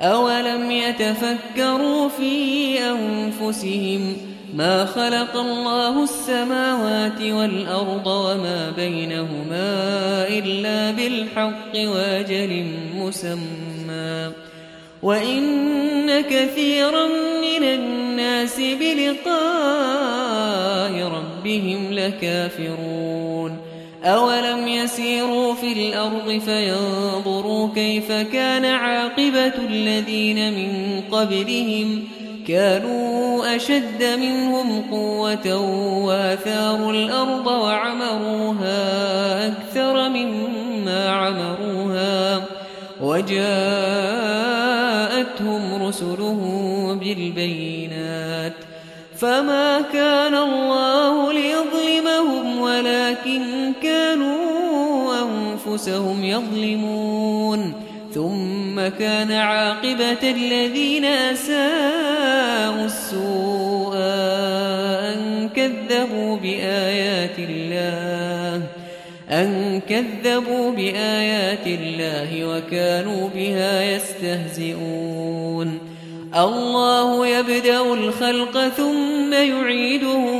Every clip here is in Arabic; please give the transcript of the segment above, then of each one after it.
أولم يتفكروا في أنفسهم ما خلق الله السماوات والأرض وما بينهما إلا بالحق واجل مسمى وإن كثيرا من الناس بلقاء ربهم لكافرون أولم يسيروا في الأرض فينظروا كيف كان عاقبة الذين من قبلهم كانوا أشد منهم قوة واثاروا الأرض وعمروها أكثر مما عمروها وجاءتهم رسلهم بالبينات فما كان الله ولكن كانوا أنفسهم يظلمون. ثم كان عاقبة الذين أساءوا السوء أن كذبوا بآيات الله أن كذبوا بآيات الله وكانوا بها يستهزئون. الله يبدأ الخلق ثم يعيده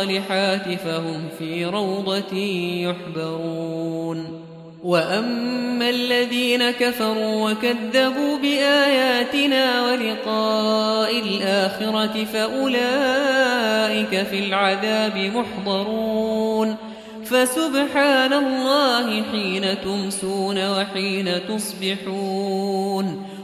الصالحات فهم في روضة يحبرون. وأما الذين كفروا وكذبوا بآياتنا ولقاء الآخرة فأولئك في العذاب محضرون. فسبحان الله حين تمسون وحين تصبحون.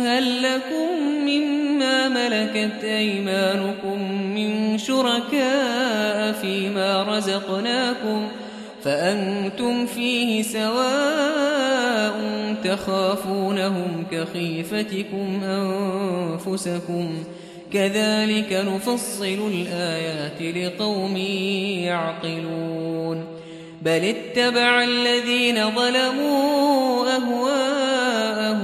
هل لكم مما ملكت أيمانكم من شركاء فيما رزقناكم فأنتم فيه سواء تخافونهم كخيفتكم أنفسكم كذلك نفصل الآيات لقوم يعقلون بل اتبع الذين ظلموا أهواءهم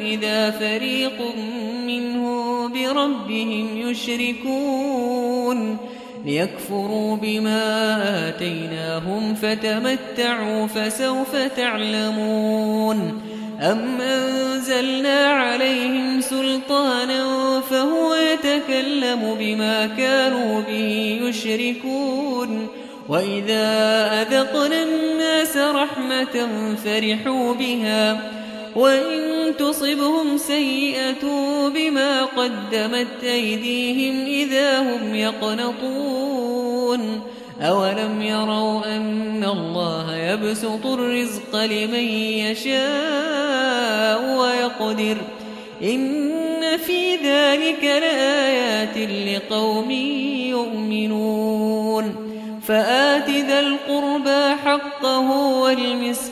إذا فريق منه بربهم يشركون ليكفروا بما آتيناهم فتمتعوا فسوف تعلمون أم أنزلنا عليهم سلطانا فهو يتكلم بما كانوا به يشركون وإذا أذقنا الناس رحمة فرحوا بها وإن تصبهم سيئة بما قدمت أيديهم إذا هم يقنطون أولم يروا أن الله يبسط الرزق لمن يشاء ويقدر إن في ذلك لآيات لقوم يؤمنون فآت ذا القربى حقه والمسكين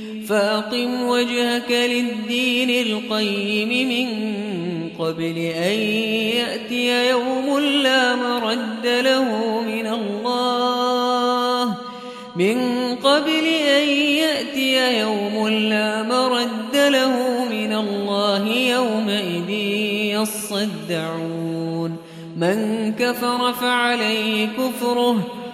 فأقم وجهك للدين القيم من قبل أن يأتي يوم لا مرد له من الله. من قبل أن يأتي يوم لا مرد له من الله يومئذ يصدعون. من كفر فعليه كفره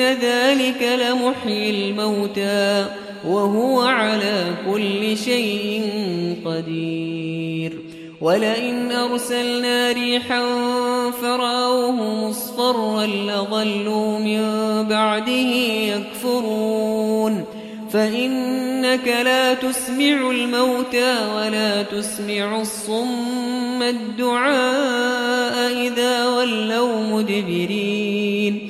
ذلك لمحيي الموتى وهو على كل شيء قدير ولئن أرسلنا ريحا فرأوه مصفرا لظلوا من بعده يكفرون فإنك لا تسمع الموتى ولا تسمع الصم الدعاء إذا ولوا مدبرين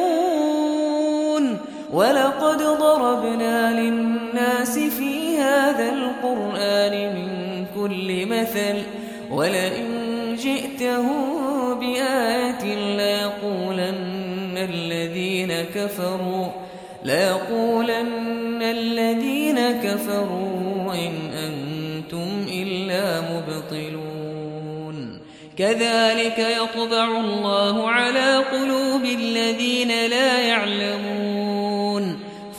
ولقد ضربنا للناس في هذا القرآن من كل مثل ولئن جئتهم بآية ليقولن الذين كفروا ليقولن الذين كفروا إن أنتم إلا مبطلون. كذلك يطبع الله على قلوب الذين لا يعلمون.